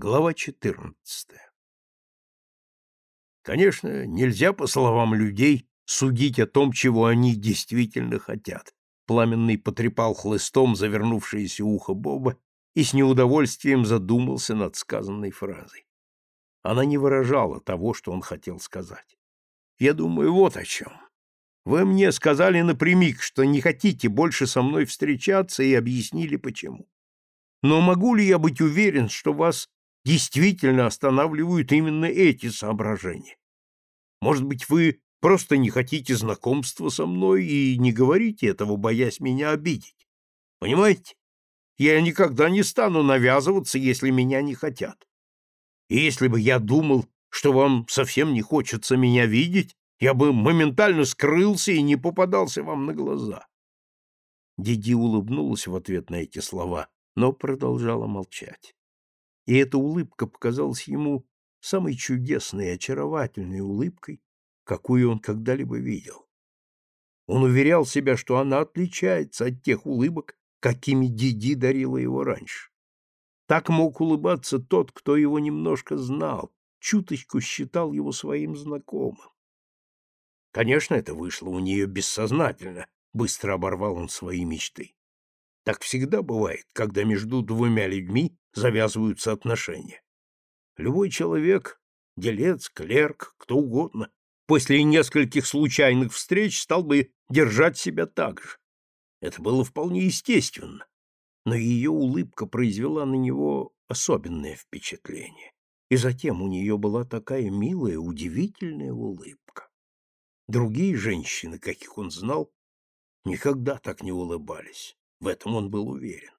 Глава 14. Конечно, нельзя, по словам людей, судить о том, чего они действительно хотят. Пламенный потрепал хлыстом завернувшееся ухо Боба и с неудовольствием задумался над сказанной фразой. Она не выражала того, что он хотел сказать. Я думаю, вот о чем. Вы мне сказали напрямик, что не хотите больше со мной встречаться и объяснили, почему. Но могу ли я быть уверен, что вас действительно останавливают именно эти соображения. Может быть, вы просто не хотите знакомства со мной и не говорите этого, боясь меня обидеть. Понимаете? Я никогда не стану навязываться, если меня не хотят. И если бы я думал, что вам совсем не хочется меня видеть, я бы моментально скрылся и не попадался вам на глаза. Диди улыбнулась в ответ на эти слова, но продолжала молчать и эта улыбка показалась ему самой чудесной и очаровательной улыбкой, какую он когда-либо видел. Он уверял себя, что она отличается от тех улыбок, какими Диди дарила его раньше. Так мог улыбаться тот, кто его немножко знал, чуточку считал его своим знакомым. Конечно, это вышло у нее бессознательно, быстро оборвал он свои мечты. Так всегда бывает, когда между двумя людьми завязываются отношения. Любой человек, делец, клерк, кто угодно, после нескольких случайных встреч стал бы держать себя так же. Это было вполне естественно, но ее улыбка произвела на него особенное впечатление. И затем у нее была такая милая, удивительная улыбка. Другие женщины, каких он знал, никогда так не улыбались. В этом он был уверен.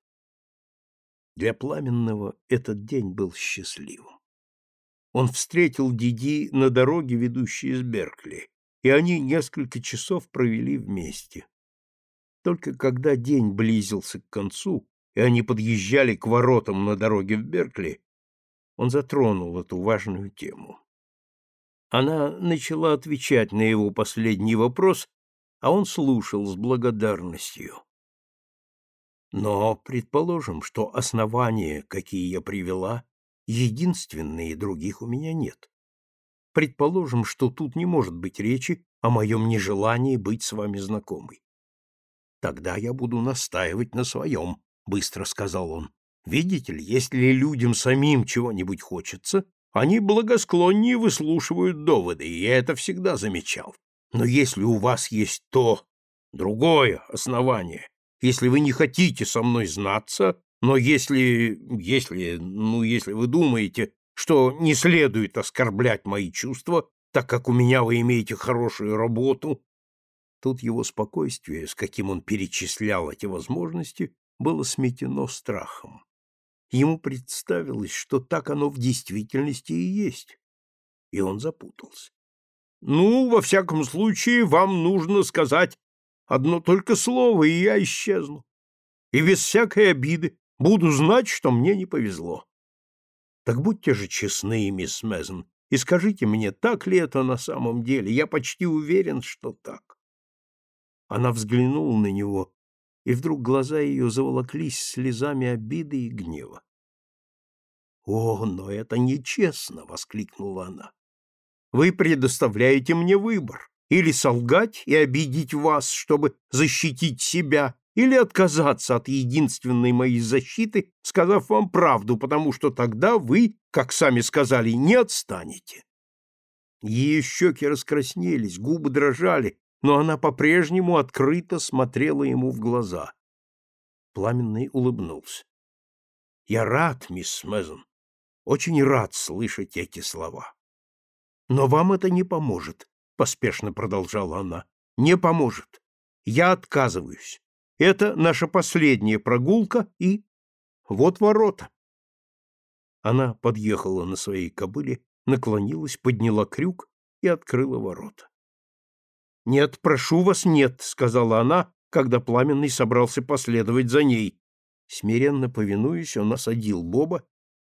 Для Пламенного этот день был счастливым. Он встретил Диди на дороге, ведущей из Беркли, и они несколько часов провели вместе. Только когда день близился к концу, и они подъезжали к воротам на дороге в Беркли, он затронул эту важную тему. Она начала отвечать на его последний вопрос, а он слушал с благодарностью. Но предположим, что основания, какие я привела, единственные, других у меня нет. Предположим, что тут не может быть речи о моем нежелании быть с вами знакомой. Тогда я буду настаивать на своем, — быстро сказал он. Видите ли, если людям самим чего-нибудь хочется, они благосклоннее выслушивают доводы, и я это всегда замечал. Но если у вас есть то, другое основание, если вы не хотите со мной знаться, но если, если, ну, если вы думаете, что не следует оскорблять мои чувства, так как у меня вы имеете хорошую работу, тут его спокойствие, с каким он перечислял эти возможности, было сметено страхом. Ему представилось, что так оно в действительности и есть, и он запутался. «Ну, во всяком случае, вам нужно сказать Одно только слово, и я исчезну. И без всякой обиды буду знать, что мне не повезло. Так будьте же честны, мисс Мезон, и скажите мне, так ли это на самом деле? Я почти уверен, что так. Она взглянула на него, и вдруг глаза ее заволоклись слезами обиды и гнева. «О, но это нечестно!» — воскликнула она. «Вы предоставляете мне выбор или солгать и обидеть вас, чтобы защитить себя, или отказаться от единственной моей защиты, сказав вам правду, потому что тогда вы, как сами сказали, не отстанете. Ее щеки раскраснелись, губы дрожали, но она по-прежнему открыто смотрела ему в глаза. Пламенный улыбнулся. — Я рад, мисс Мэзон, очень рад слышать эти слова. Но вам это не поможет, поспешно продолжала она, не поможет. Я отказываюсь. Это наша последняя прогулка и вот ворота. Она подъехала на своей кобыле, наклонилась, подняла крюк и открыла ворота. «Нет, прошу вас, нет», — сказала она, когда Пламенный собрался последовать за ней. Смиренно повинуясь, он осадил Боба,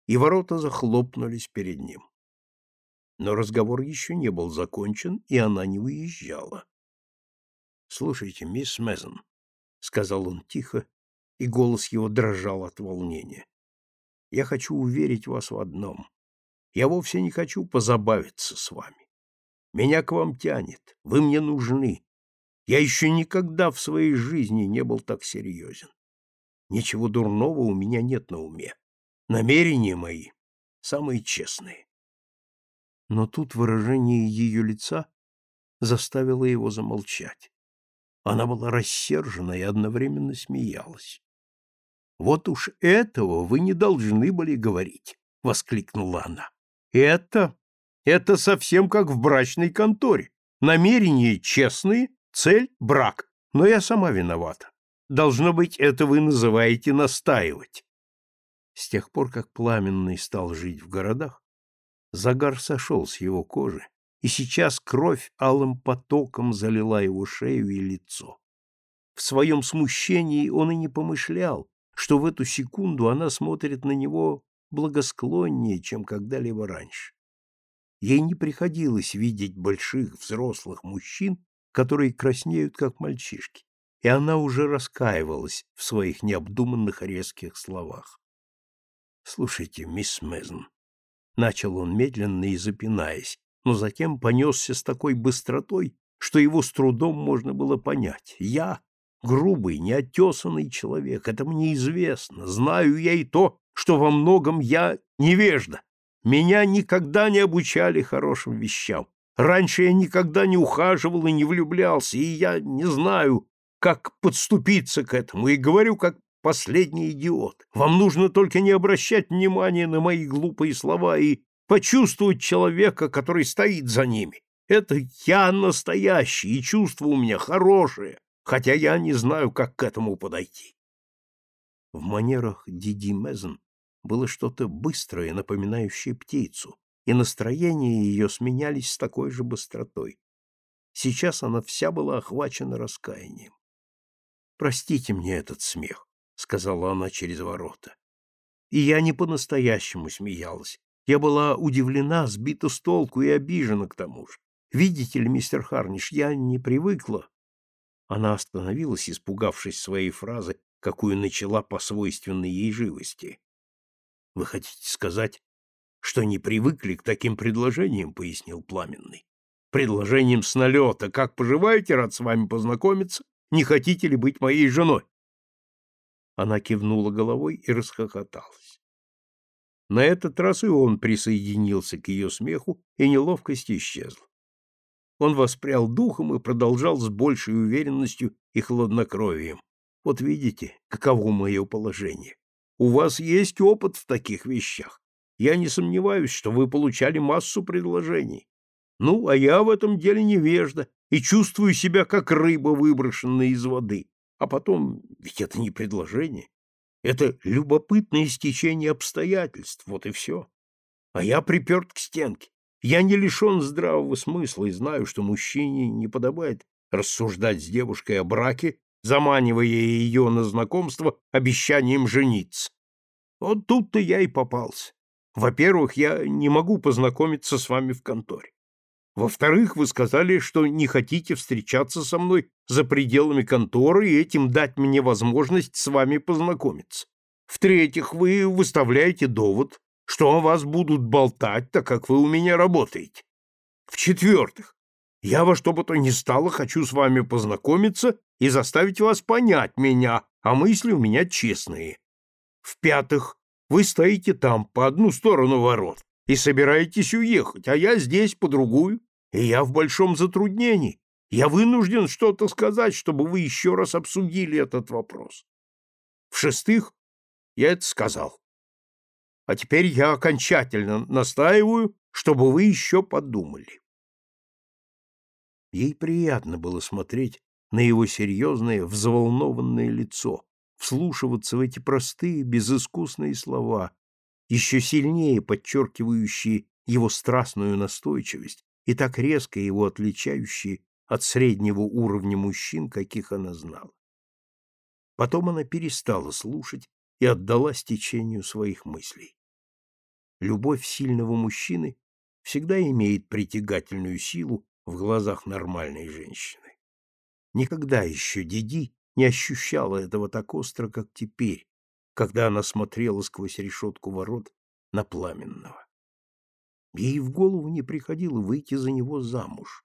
и ворота захлопнулись перед ним. Но разговор еще не был закончен, и она не уезжала. «Слушайте, мисс Мезон», — сказал он тихо, и голос его дрожал от волнения. я хочу уверить вас в одном. Я вовсе не хочу позабавиться с вами. Меня к вам тянет, вы мне нужны. Я еще никогда в своей жизни не был так серьезен. Ничего дурного у меня нет на уме. Намерения мои самые честные. Но тут выражение ее лица заставило его замолчать. Она была рассержена и одновременно смеялась. «Вот уж этого вы не должны были говорить!» — воскликнула она. «Это... это совсем как в брачной конторе. Намерения честные, цель — брак. Но я сама виновата. Должно быть, это вы называете настаивать». С тех пор, как Пламенный стал жить в городах, загар сошел с его кожи, и сейчас кровь алым потоком залила его шею и лицо. В своем смущении он и не помышлял, что в эту секунду она смотрит на него благосклоннее, чем когда-либо раньше. Ей не приходилось видеть больших взрослых мужчин, которые краснеют, как мальчишки, и она уже раскаивалась в своих необдуманных резких словах. «Слушайте, мисс Мезн», — начал он медленно и запинаясь, но затем понесся с такой быстротой, что его с трудом можно было понять. Я грубый, неотесанный человек, это мне известно. Знаю я и то, что во многом я невежда. Меня никогда не обучали хорошим вещам. Раньше я никогда не ухаживал и не влюблялся, и я не знаю, как подступиться к этому, и говорю как последний идиот. Вам нужно только не обращать внимания на мои глупые слова и почувствовать человека, который стоит за ними. Это я настоящий, и чувство у меня хорошее, хотя я не знаю, как к этому подойти. В манерах Диди Мезен было что-то быстрое, напоминающее птицу, и настроения ее сменялись с такой же быстротой. Сейчас она вся была охвачена раскаянием. «Простите мне этот смех», — сказала она через ворота. И я не по-настоящему смеялась, я была удивлена, сбита с толку и обижена к тому же. Видите ли, мистер Харниш, я не привыкла. Она остановилась, испугавшись своей фразы, какую начала по свойственной ей живости. Вы хотите сказать, что не привыкли к таким предложениям, пояснил Пламенный. Предложением с налета. Как поживаете, рад с вами познакомиться. Не хотите ли быть моей женой? Она кивнула головой и расхохоталась. На этот раз и он присоединился к ее смеху, и неловкость исчезла. Он воспрял духом и продолжал с большей уверенностью и хладнокровием. «Вот видите, каково мое положение. У вас есть опыт в таких вещах. Я не сомневаюсь, что вы получали массу предложений. Ну, а я в этом деле невежда и чувствую себя как рыба, выброшенная из воды. А потом, ведь это не предложение, это любопытное стечение обстоятельств, вот и все. А я приперт к стенке. Я не лишен здравого смысла и знаю, что мужчине не подобает рассуждать с девушкой о браке, заманивая ее на знакомство обещанием жениться. Вот тут-то я и попался. Во-первых, я не могу познакомиться с вами в конторе. Во-вторых, вы сказали, что не хотите встречаться со мной за пределами конторы и этим дать мне возможность с вами познакомиться. В-третьих, вы выставляете довод, что о вас будут болтать, так как вы у меня работаете. В-четвертых, я во что бы то ни стало хочу с вами познакомиться и заставить вас понять меня, а мысли у меня честные. В-пятых, вы стоите там, по одну сторону ворот, и собираетесь уехать, а я здесь по другую, и я в большом затруднении. Я вынужден что-то сказать, чтобы вы еще раз обсудили этот вопрос. В-шестых, я это сказал. А теперь я окончательно настаиваю, чтобы вы еще подумали. Ей приятно было смотреть на его серьезное, взволнованное лицо, вслушиваться в эти простые, безыскусные слова, еще сильнее подчеркивающие его страстную настойчивость и так резко его отличающие от среднего уровня мужчин, каких она знала. Потом она перестала слушать и отдалась течению своих мыслей. Любовь сильного мужчины всегда имеет притягательную силу в глазах нормальной женщины. Никогда еще Диди не ощущала этого так остро, как теперь, когда она смотрела сквозь решетку ворот на пламенного. Ей в голову не приходило выйти за него замуж.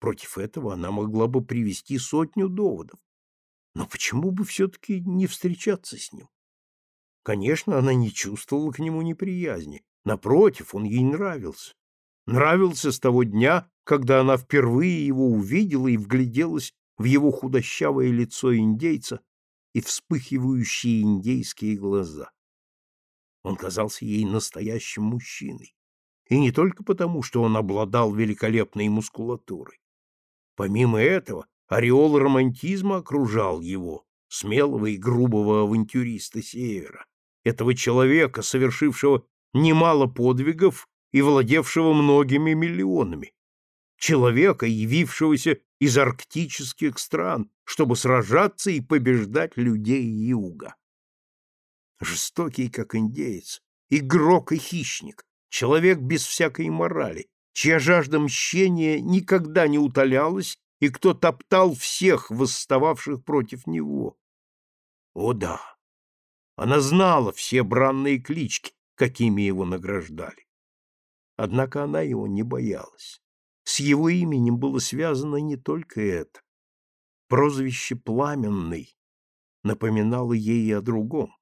Против этого она могла бы привести сотню доводов. Но почему бы все-таки не встречаться с ним? Конечно, она не чувствовала к нему неприязни. Напротив, он ей нравился. Нравился с того дня, когда она впервые его увидела и вгляделась в его худощавое лицо индейца и вспыхивающие индейские глаза. Он казался ей настоящим мужчиной. И не только потому, что он обладал великолепной мускулатурой. Помимо этого, ореол романтизма окружал его, смелого и грубого авантюриста Севера, этого человека, совершившего немало подвигов и владевшего многими миллионами, человека, явившегося из арктических стран, чтобы сражаться и побеждать людей юга. Жестокий, как индеец, игрок и хищник, человек без всякой морали, чья жажда мщения никогда не утолялась и кто топтал всех восстававших против него. О да, она знала все бранные клички, какими его награждали. Однако она его не боялась. С его именем было связано не только это. Прозвище «Пламенный» напоминало ей о другом,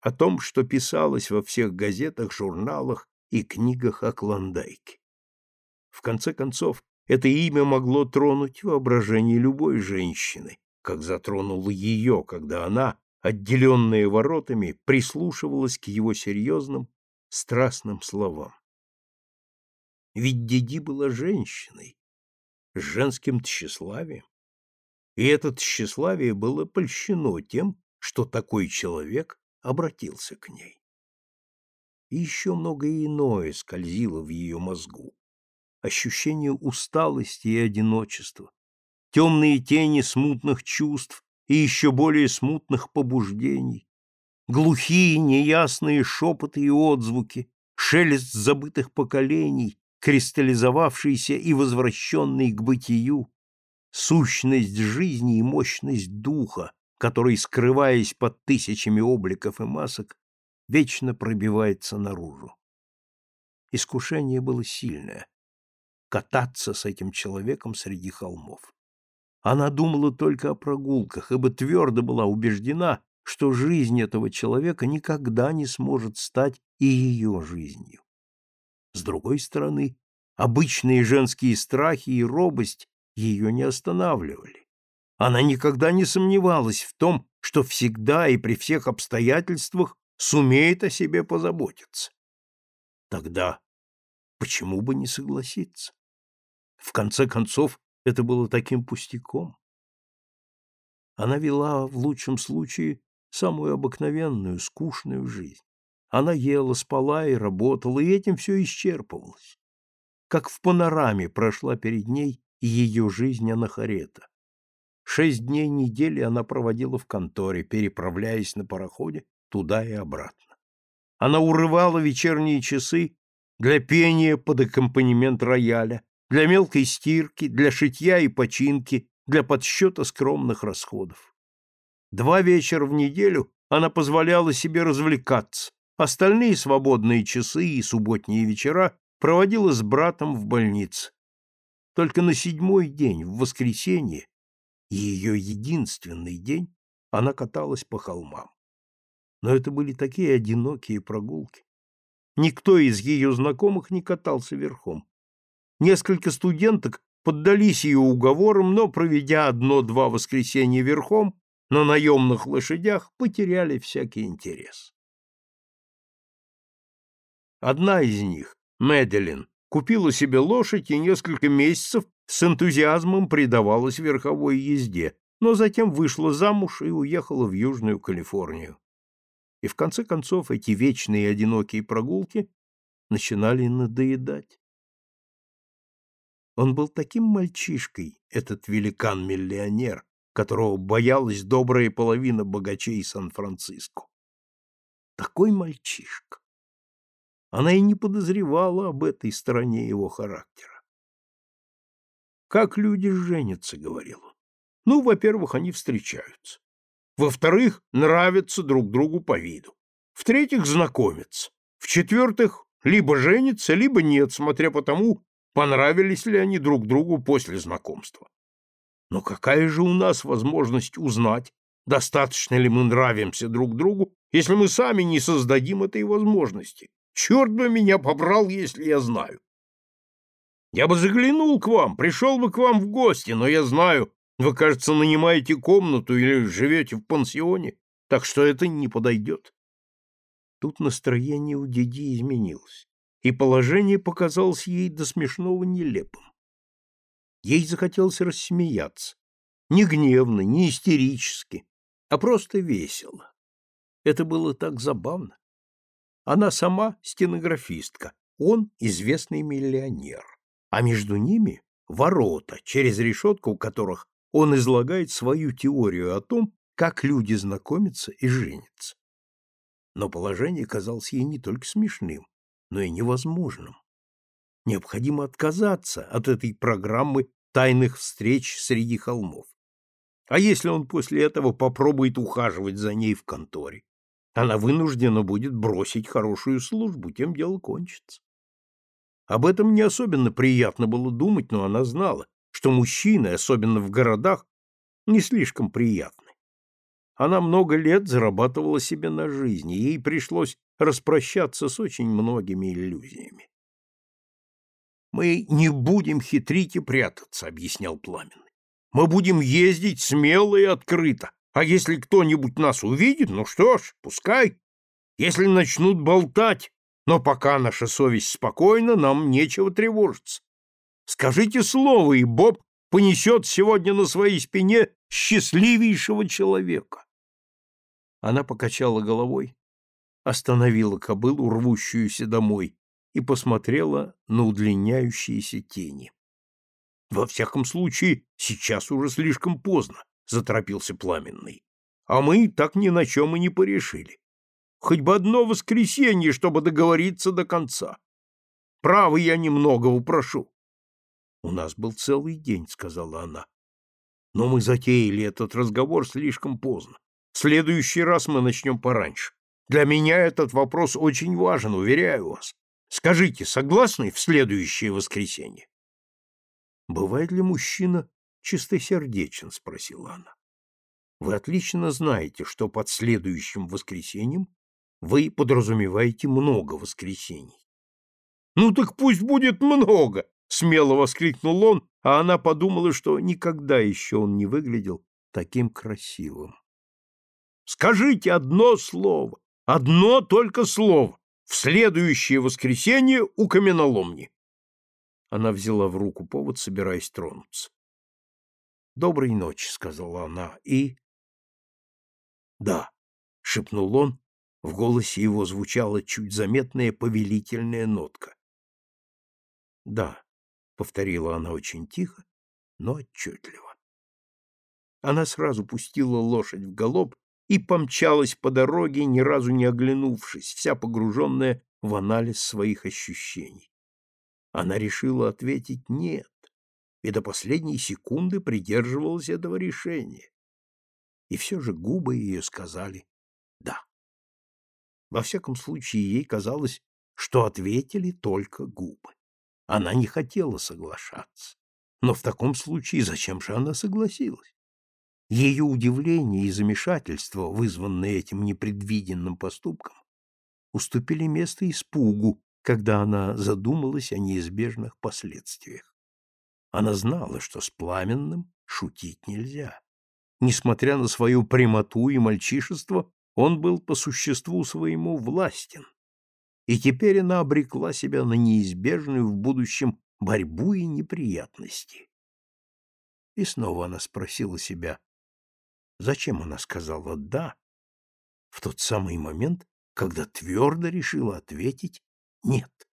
о том, что писалось во всех газетах, журналах и книгах о Клондайке. В конце концов, это имя могло тронуть воображение любой женщины, как затронуло ее, когда она, отделенная воротами, прислушивалась к его серьезным, страстным словам. Ведь Диди была женщиной, с женским тщеславием. И это тщеславие было польщено тем, что такой человек обратился к ней. И еще многое иное скользило в ее мозгу. Ощущение усталости и одиночества, темные тени смутных чувств и еще более смутных побуждений, глухие неясные шепоты и отзвуки, шелест забытых поколений, кристаллизовавшийся и возвращенный к бытию, сущность жизни и мощность духа, который, скрываясь под тысячами обликов и масок, вечно пробивается наружу. Искушение было сильное — кататься с этим человеком среди холмов. Она думала только о прогулках, ибо твердо была убеждена, что жизнь этого человека никогда не сможет стать и ее жизнью. С другой стороны, обычные женские страхи и робость ее не останавливали. Она никогда не сомневалась в том, что всегда и при всех обстоятельствах сумеет о себе позаботиться. Тогда почему бы не согласиться? В конце концов, это было таким пустяком. Она вела, в лучшем случае, самую обыкновенную, скучную жизнь. Она ела, спала и работала, и этим все исчерпывалось. Как в панораме прошла перед ней ее жизнь Анахарета. Шесть дней недели она проводила в конторе, переправляясь на пароходе туда и обратно. Она урывала вечерние часы для пения под аккомпанемент рояля, для мелкой стирки, для шитья и починки, для подсчета скромных расходов. Два вечера в неделю она позволяла себе развлекаться, Остальные свободные часы и субботние вечера проводила с братом в больнице. Только на седьмой день, в воскресенье, ее единственный день, она каталась по холмам. Но это были такие одинокие прогулки. Никто из ее знакомых не катался верхом. Несколько студенток поддались ее уговорам, но, проведя одно-два воскресенья верхом, на наемных лошадях потеряли всякий интерес. Одна из них, Меделин, купила себе лошадь и несколько месяцев с энтузиазмом предавалась верховой езде, но затем вышла замуж и уехала в Южную Калифорнию. И в конце концов эти вечные одинокие прогулки начинали надоедать. Он был таким мальчишкой, этот великан-миллионер, которого боялась добрая половина богачей Сан-Франциско. Такой мальчишка. Она и не подозревала об этой стороне его характера. «Как люди женятся», — говорил он. «Ну, во-первых, они встречаются. Во-вторых, нравятся друг другу по виду. В-третьих, знакомятся. В-четвертых, либо женятся, либо нет, смотря по тому, понравились ли они друг другу после знакомства. Но какая же у нас возможность узнать, достаточно ли мы нравимся друг другу, если мы сами не создадим этой возможности? Черт бы меня побрал, если я знаю. Я бы заглянул к вам, пришел бы к вам в гости, но я знаю, вы, кажется, нанимаете комнату или живете в пансионе, так что это не подойдет. Тут настроение у Диди изменилось, и положение показалось ей до смешного нелепым. Ей захотелось рассмеяться. Не гневно, не истерически, а просто весело. Это было так забавно. Она сама стенографистка, он известный миллионер, а между ними ворота, через решетку которых он излагает свою теорию о том, как люди знакомятся и женятся. Но положение казалось ей не только смешным, но и невозможным. Необходимо отказаться от этой программы тайных встреч среди холмов. А если он после этого попробует ухаживать за ней в конторе? Она вынуждена будет бросить хорошую службу, тем дело кончится. Об этом не особенно приятно было думать, но она знала, что мужчины, особенно в городах, не слишком приятны. Она много лет зарабатывала себе на жизнь, и ей пришлось распрощаться с очень многими иллюзиями. «Мы не будем хитрить и прятаться», — объяснял Пламенный. «Мы будем ездить смело и открыто, а если кто-нибудь нас увидит, ну что ж, пускай. Если начнут болтать, но пока наша совесть спокойна, нам нечего тревожиться. Скажите слово, и Боб понесет сегодня на своей спине счастливейшего человека. Она покачала головой, остановила кобылу, рвущуюся домой, и посмотрела на удлиняющиеся тени. — Во всяком случае, сейчас уже слишком поздно, — заторопился Пламенный. — А мы так ни на чем и не порешили. Хоть бы одно воскресенье, чтобы договориться до конца. Право, я немного упрошу. У нас был целый день, сказала она. Но мы затеяли этот разговор слишком поздно. В следующий раз мы начнем пораньше. Для меня этот вопрос очень важен, уверяю вас. Скажите, согласны в следующее воскресенье? Бывает ли мужчина чистосердечен, спросила она. Вы отлично знаете, что под следующим воскресеньем вы подразумеваете много воскресений. Ну так пусть будет много, — смело воскликнул он, а она подумала, что никогда еще он не выглядел таким красивым. «Скажите одно слово, одно только слово, в следующее воскресенье у каменоломни!» Она взяла в руку повод, собираясь тронуться. «Доброй ночи», — сказала она, — «и...» «Да», — шепнул он, в голосе его звучала чуть заметная повелительная нотка. «Да», повторила она очень тихо, но отчетливо. Она сразу пустила лошадь в галоп и помчалась по дороге, ни разу не оглянувшись, вся погруженная в анализ своих ощущений. Она решила ответить «нет», и до последней секунды придерживалась этого решения. И все же губы ее сказали «да». Во всяком случае, ей казалось, что ответили только губы. Она не хотела соглашаться. Но в таком случае зачем же она согласилась? Ее удивление и замешательство, вызванные этим непредвиденным поступком, уступили место испугу, когда она задумалась о неизбежных последствиях. Она знала, что с пламенным шутить нельзя. Несмотря на свою прямоту и мальчишество, он был по существу своему властен, и теперь она обрекла себя на неизбежную в будущем борьбу и неприятности. И снова она спросила себя, зачем она сказала «да» в тот самый момент, когда твердо решила ответить «нет».